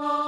Oh.